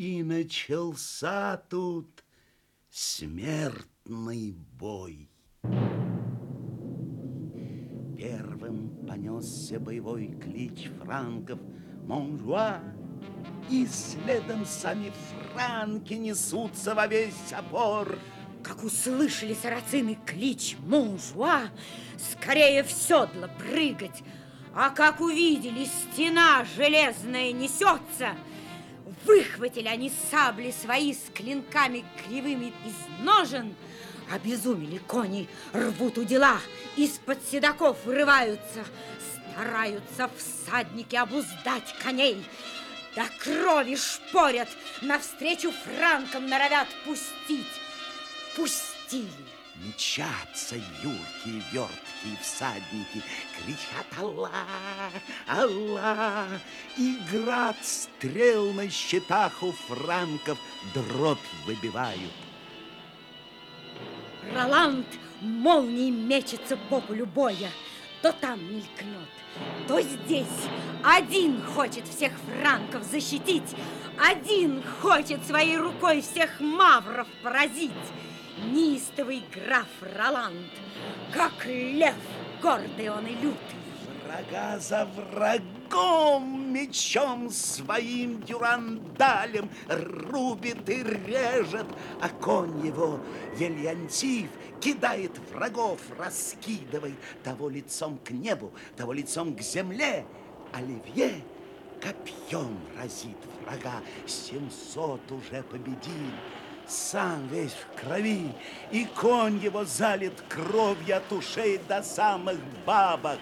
И начался тут смертный бой. Первым понесся боевой клич франков Монжуа, и следом сами франки несутся во весь опор. Как услышали сарацины клич Монжуа, скорее в седло прыгать, а как увидели, стена железная несется, выхватили они сабли свои с клинками кривыми из ножен, обезумели кони, рвут у дела, из-под седаков вырываются, стараются всадники обуздать коней, до крови шпорят, навстречу франкам норовят пустить. Пустили. Мчатся юркие, верткие всадники, кричат «Аллах! Аллах!» И град стрел на щитах у франков дробь выбивают. Роланд молнией мечется по полю боя, то там мелькнет, то здесь. Один хочет всех франков защитить, один хочет своей рукой всех мавров поразить неистовый граф Роланд, как лев, гордый он и лютый. Врага за врагом мечом своим дюрандалем рубит и режет, а конь его Вельянтив кидает врагов, раскидывает того лицом к небу, того лицом к земле. Оливье копьем разит врага, семьсот уже победил сам весь в крови, и конь его залит кровью от ушей до самых бабок.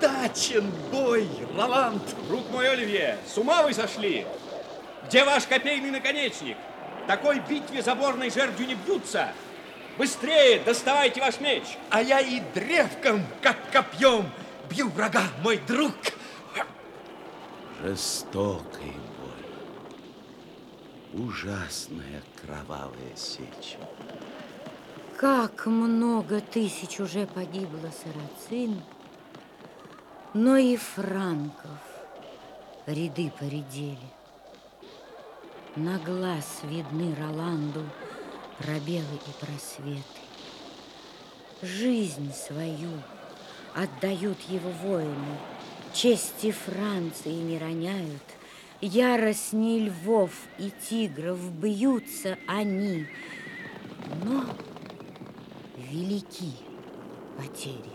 Дачен бой, Роланд! Друг мой Оливье, с ума вы сошли? Где ваш копейный наконечник? В такой битве заборной жердью не бьются. Быстрее доставайте ваш меч. А я и древком, как копьем, бью врага, мой друг. Жестокий ужасная кровавая сечь. Как много тысяч уже погибло сарацин, но и франков ряды поредели. На глаз видны Роланду пробелы и просветы. Жизнь свою отдают его воины, чести Франции не роняют – яростней львов и тигров бьются они, но велики потери.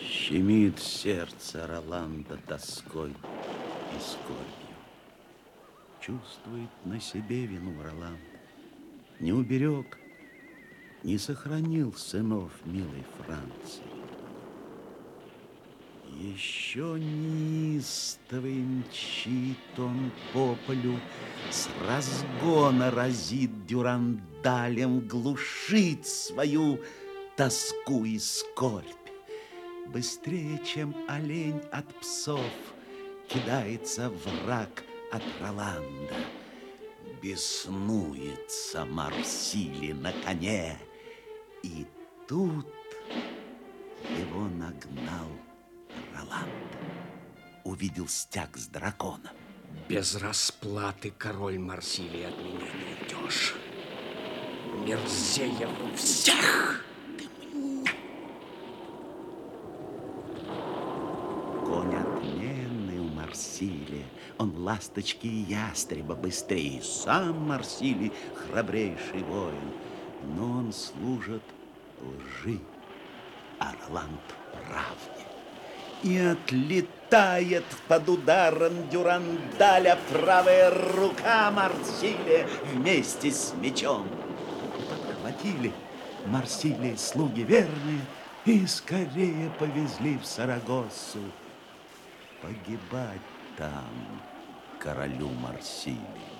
Щемит сердце Роланда тоской и скорбью. Чувствует на себе вину Роланд. Не уберег, не сохранил сынов милой Франции. Еще неистовый мчит он по полю, С разгона разит дюрандалем, Глушит свою тоску и скорбь. Быстрее, чем олень от псов, Кидается враг от Роланда. Беснуется Марсили на коне, И тут его нагнал Роланд увидел стяг с драконом. Без расплаты, король Марсилий, от меня не уйдешь. Мерзея всех! Конь отменный у Марсилия. Он ласточки и ястреба быстрее. Сам Марсилий храбрейший воин. Но он служит лжи, а Роланд правде и отлетает под ударом дюрандаля правая рука Марсилия вместе с мечом. Подхватили Марсилия слуги верные и скорее повезли в Сарагосу. Погибать там королю Марсилию.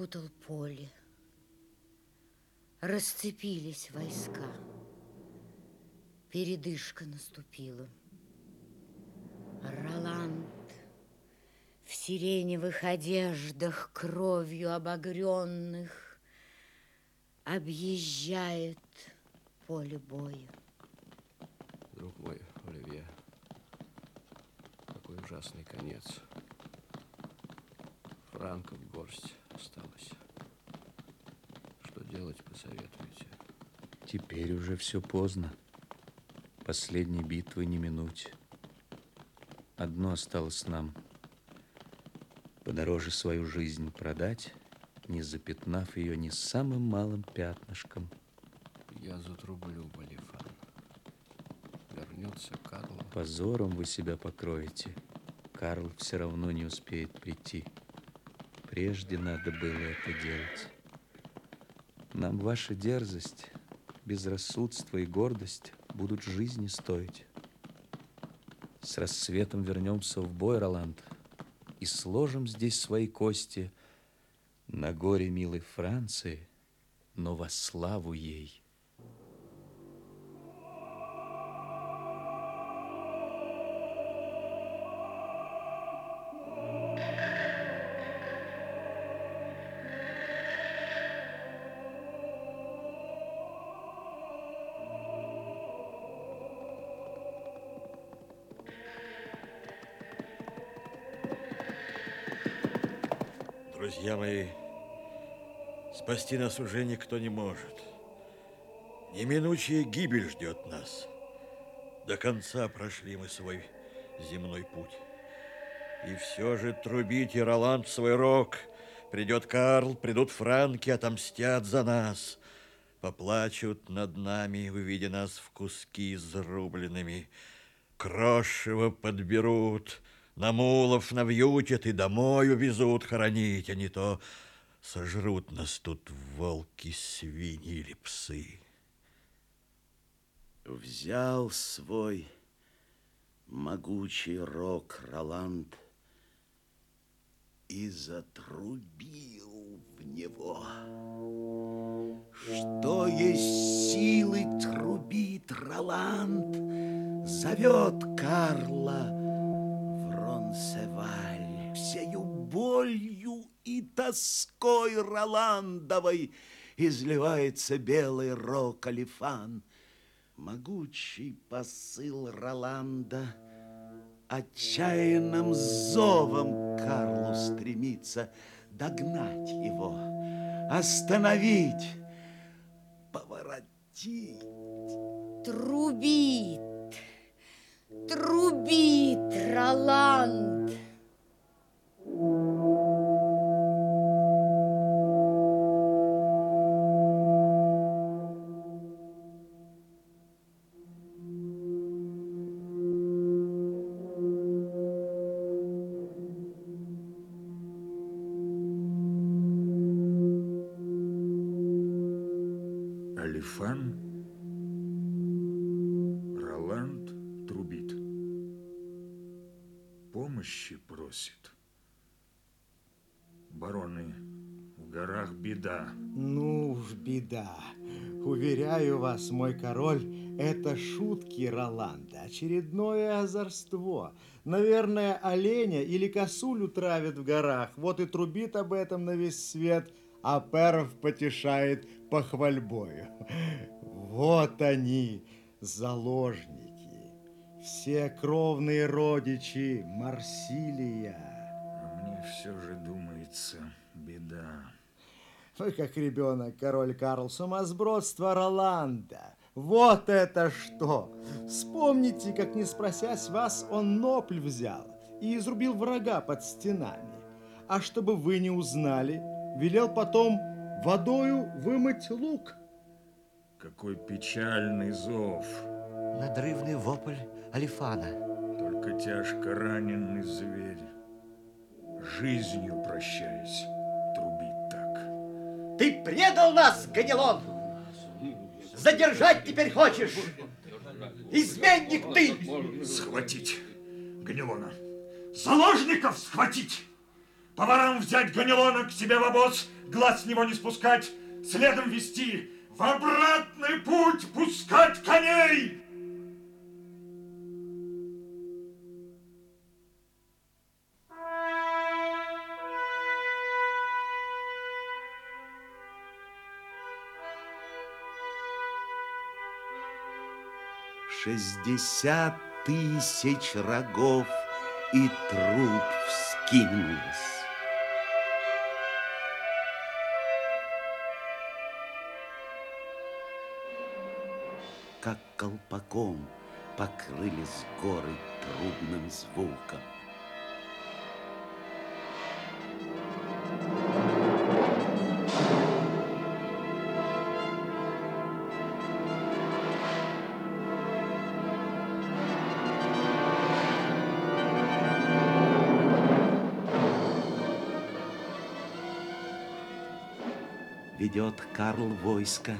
Окутал поле. Расцепились войска. Передышка наступила. сиреневых одеждах, кровью обогренных, объезжает поле боя. Друг мой, Оливье, какой ужасный конец. Франков горсть осталось. Что делать, посоветуете? Теперь уже все поздно. Последней битвы не минуть. Одно осталось нам. Подороже свою жизнь продать, не запятнав ее ни самым малым пятнышком. Я затрублю, Балифан. Вернется Карл. Позором вы себя покроете. Карл все равно не успеет прийти. Прежде надо было это делать. Нам ваша дерзость, безрассудство и гордость будут жизни стоить. С рассветом вернемся в бой, Роланд, и сложим здесь свои кости на горе милой Франции, но во славу ей. Друзья мои, спасти нас уже никто не может. Неминучая гибель ждет нас. До конца прошли мы свой земной путь. И все же трубите, Роланд, свой рог. Придет Карл, придут франки, отомстят за нас. Поплачут над нами, увидя нас в куски изрубленными. Крошево подберут, на мулов навьючат и домой увезут хоронить, а не то сожрут нас тут волки, свиньи или псы. Взял свой могучий рог Роланд и затрубил в него. Что есть силы трубит Роланд, зовет Карла и тоской Роландовой изливается белый рог Алифан. Могучий посыл Роланда отчаянным зовом Карлу стремится догнать его, остановить, поворотить. Трубит, трубит Роланд. Беда. Ну уж беда. Уверяю вас, мой король, это шутки Роланда, очередное озорство. Наверное, оленя или косулю травят в горах, вот и трубит об этом на весь свет, а Перов потешает похвальбою. Вот они, заложники, все кровные родичи Марсилия. А мне все же думается, беда. Вы как ребенок, король Карл, сумасбродство Роланда. Вот это что! Вспомните, как не спросясь вас, он Нопль взял и изрубил врага под стенами. А чтобы вы не узнали, велел потом водою вымыть лук. Какой печальный зов. Надрывный вопль Алифана. Только тяжко раненый зверь, жизнью прощаясь. Ты предал нас, Ганилон! Задержать теперь хочешь! Изменник ты! Схватить Ганилона! Заложников схватить! Поварам взять Ганилона к себе в обоз, глаз с него не спускать, следом вести, в обратный путь пускать коней! Шестьдесят тысяч рогов и труп вскинулось. Как колпаком покрылись горы трубным звуком. Войско,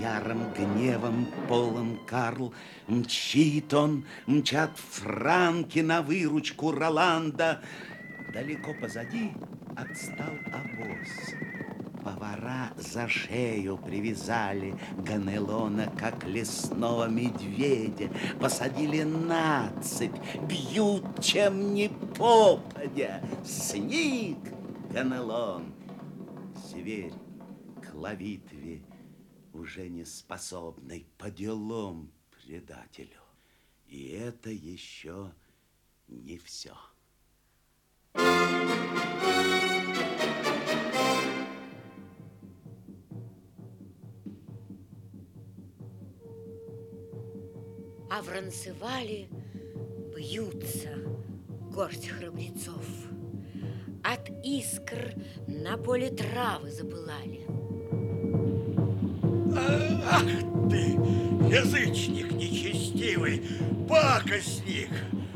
ярым гневом полон Карл. Мчит он, мчат франки на выручку Роланда. Далеко позади отстал обоз. Повара за шею привязали Ганелона, как лесного медведя. Посадили на цепь, бьют, чем не попадя. Сник, Ганелон, зверь к ловитве, уже не способный по делам предателю. И это еще не все. А в Ранцевале бьются горсть храбрецов. От искр на поле травы запылали. Ах ты, язычник нечестивый, пакостник!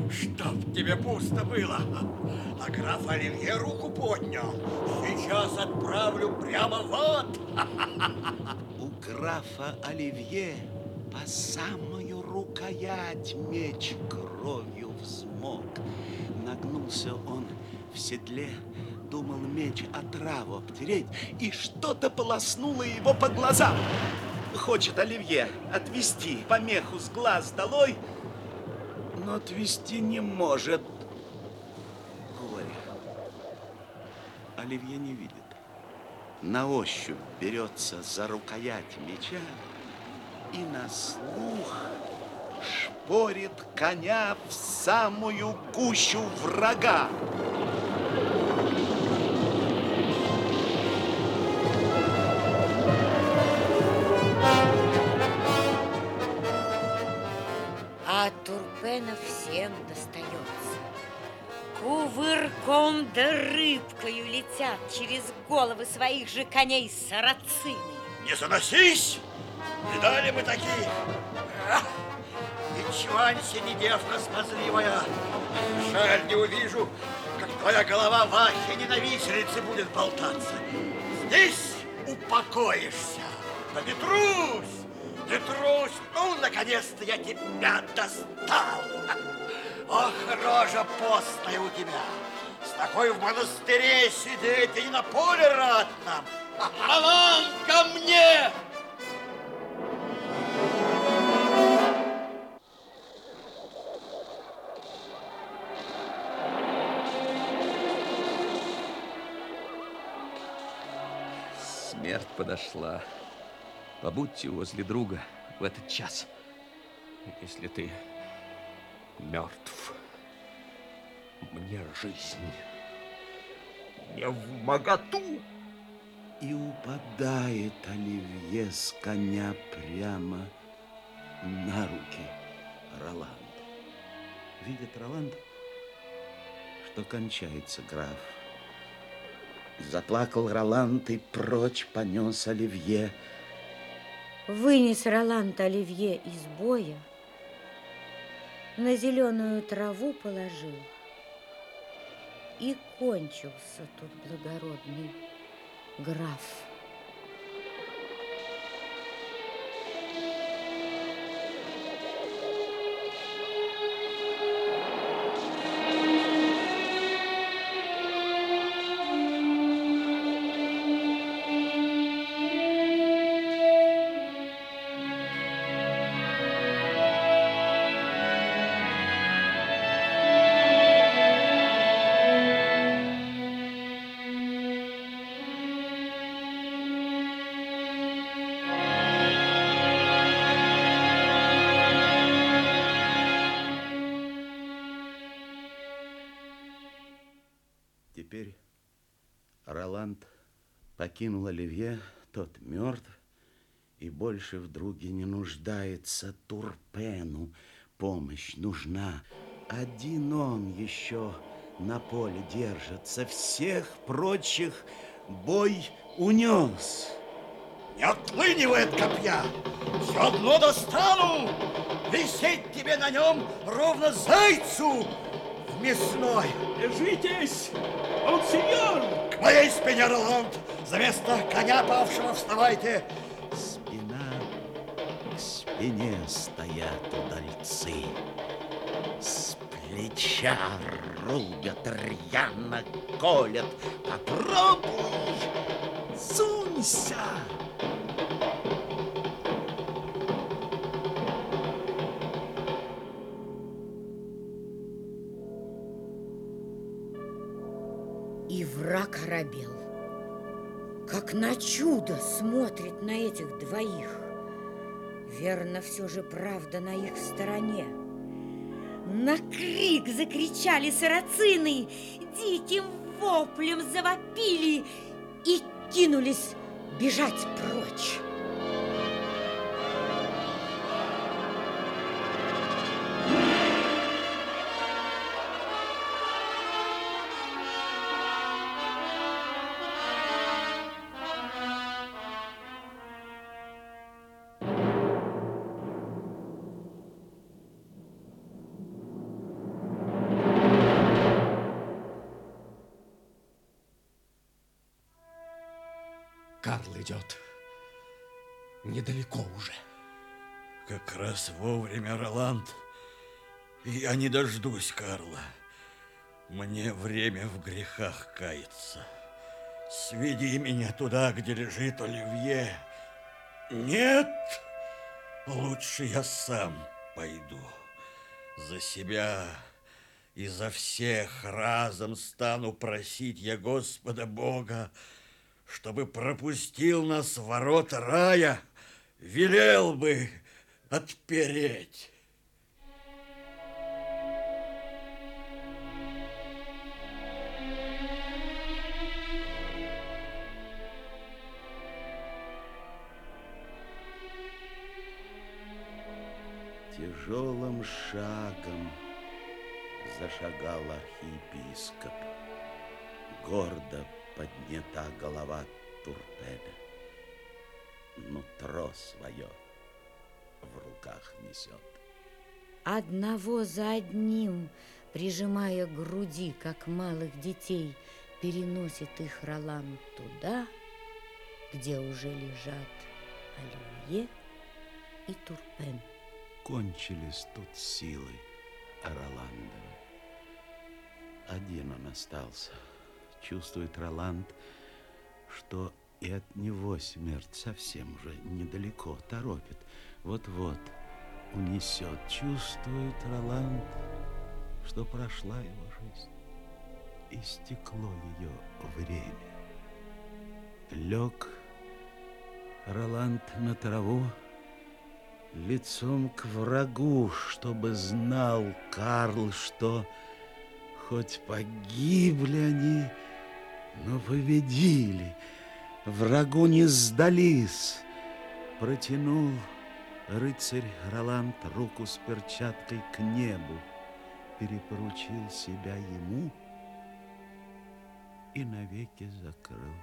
Чтоб тебе пусто было! А граф Оливье руку поднял. Сейчас отправлю прямо в ад. У графа Оливье по самую рукоять меч кровью взмок. Нагнулся он в седле, думал меч отраву обтереть, и что-то полоснуло его по глазам. Хочет Оливье отвести помеху с глаз долой, но отвести не может. Горе. Оливье не видит. На ощупь берется за рукоять меча и на слух шпорит коня в самую гущу врага. Кувырком да рыбкою летят через головы своих же коней сарацины. Не заносись! Видали мы такие? И чванься, не девка смазливая. Жаль, не увижу, как твоя голова в ахе ненависелицы будет болтаться. Здесь упокоишься. Да не трусь, не трусь. Ну, наконец-то я тебя достал. Ох, рожа постная у тебя. С такой в монастыре сидеть и на поле ратном. Алан, ко мне! Смерть подошла. Побудьте возле друга в этот час. Если ты мертв, мне жизнь не в моготу. И упадает Оливье с коня прямо на руки Роланда. Видит Роланд, что кончается граф. Заплакал Роланд и прочь понес Оливье. Вынес Роланд Оливье из боя, на зеленую траву положил, и кончился тут благородный граф. Покинул Оливье, тот мертв, и больше в друге не нуждается Турпену. Помощь нужна. Один он еще на поле держится, всех прочих бой унес. Не отлынивай от копья, все одно достану, висеть тебе на нем ровно зайцу в мясной. Держитесь! Он сеньор! Моей спине, Роланд, за место коня павшего вставайте. Спина к спине стоят удальцы. С плеча рубят, рьяно колят. Попробуй, сунься! И враг оробел. Как на чудо смотрит на этих двоих. Верно, все же правда на их стороне. На крик закричали сарацины, диким воплем завопили и кинулись бежать прочь. Карл идет. Недалеко уже. Как раз вовремя, Роланд. Я не дождусь Карла. Мне время в грехах каяться. Сведи меня туда, где лежит Оливье. Нет, лучше я сам пойду. За себя и за всех разом стану просить я Господа Бога, чтобы пропустил нас в ворота рая, велел бы отпереть. Тяжелым шагом зашагал архиепископ. Гордо поднята голова Турпеля. Нутро свое в руках несет. Одного за одним, прижимая груди, как малых детей, переносит их Ролан туда, где уже лежат Оливье и Турпен. Кончились тут силы Роландова. Один он остался. Чувствует Роланд, что и от него смерть совсем уже недалеко торопит. Вот-вот унесет. Чувствует Роланд, что прошла его жизнь. Истекло ее время. Лег Роланд на траву, лицом к врагу, чтобы знал Карл, что хоть погибли они, но победили, врагу не сдались. Протянул рыцарь Роланд руку с перчаткой к небу, перепоручил себя ему и навеки закрыл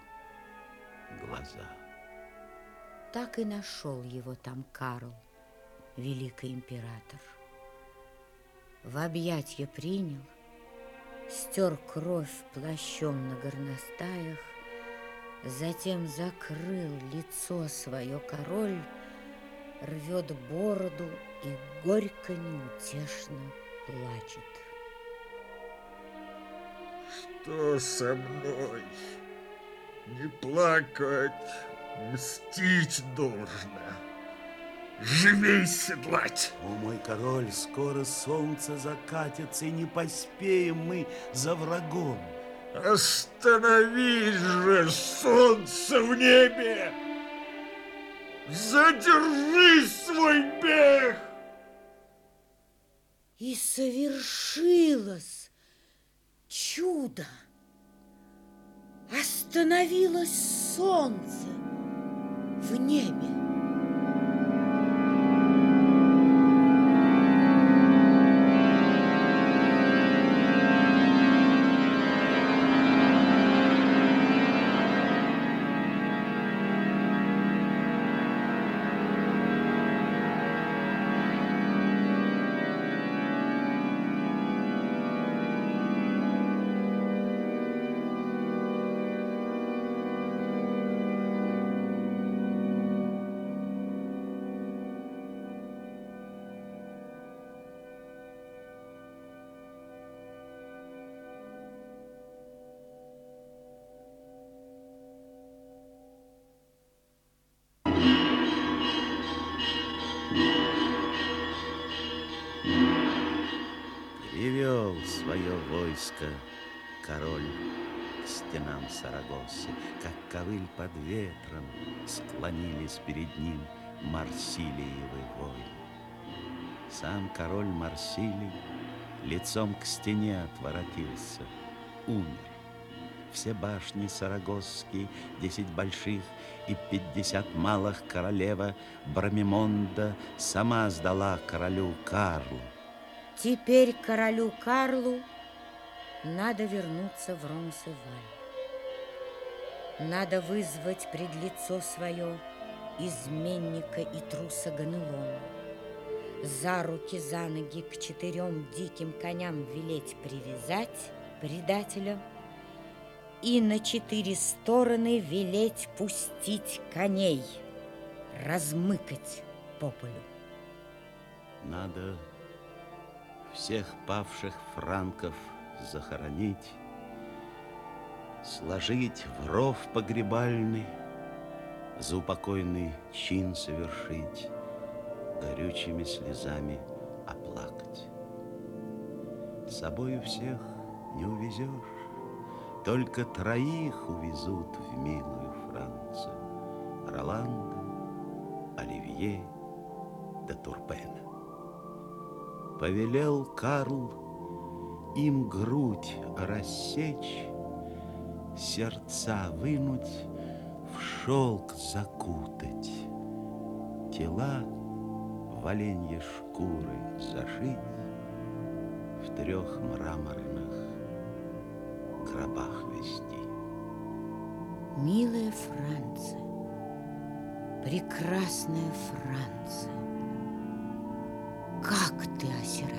глаза. Так и нашел его там Карл, великий император. В объятье принял, стер кровь плащом на горностаях, затем закрыл лицо свое король, рвет бороду и горько неутешно плачет. Что со мной? Не плакать, мстить должно. Живей седлать! О, мой король, скоро солнце закатится, и не поспеем мы за врагом. Остановись же, солнце в небе! Задержи свой бег! И совершилось чудо. Остановилось солнце в небе. Войско король к стенам Сарагосы, как ковыль под ветром склонились перед ним Марсилиевы воины. Сам король Марсилий лицом к стене отворотился, умер. Все башни сарагосские, десять больших и пятьдесят малых королева Брамимонда сама сдала королю Карлу. Теперь королю Карлу надо вернуться в Ромсеваль. Надо вызвать пред лицо свое изменника и труса Ганелона. За руки, за ноги к четырем диким коням велеть привязать предателя и на четыре стороны велеть пустить коней, размыкать по полю. Надо всех павших франков захоронить, сложить в ров погребальный, за упокойный чин совершить, горючими слезами оплакать. С собою всех не увезешь, только троих увезут в милую Францию. Роланда, Оливье да Турпена. Повелел Карл им грудь рассечь, сердца вынуть, в шелк закутать, тела в оленье шкуры зашить, в трех мраморных гробах вести. Милая Франция, прекрасная Франция, как ты осиротела!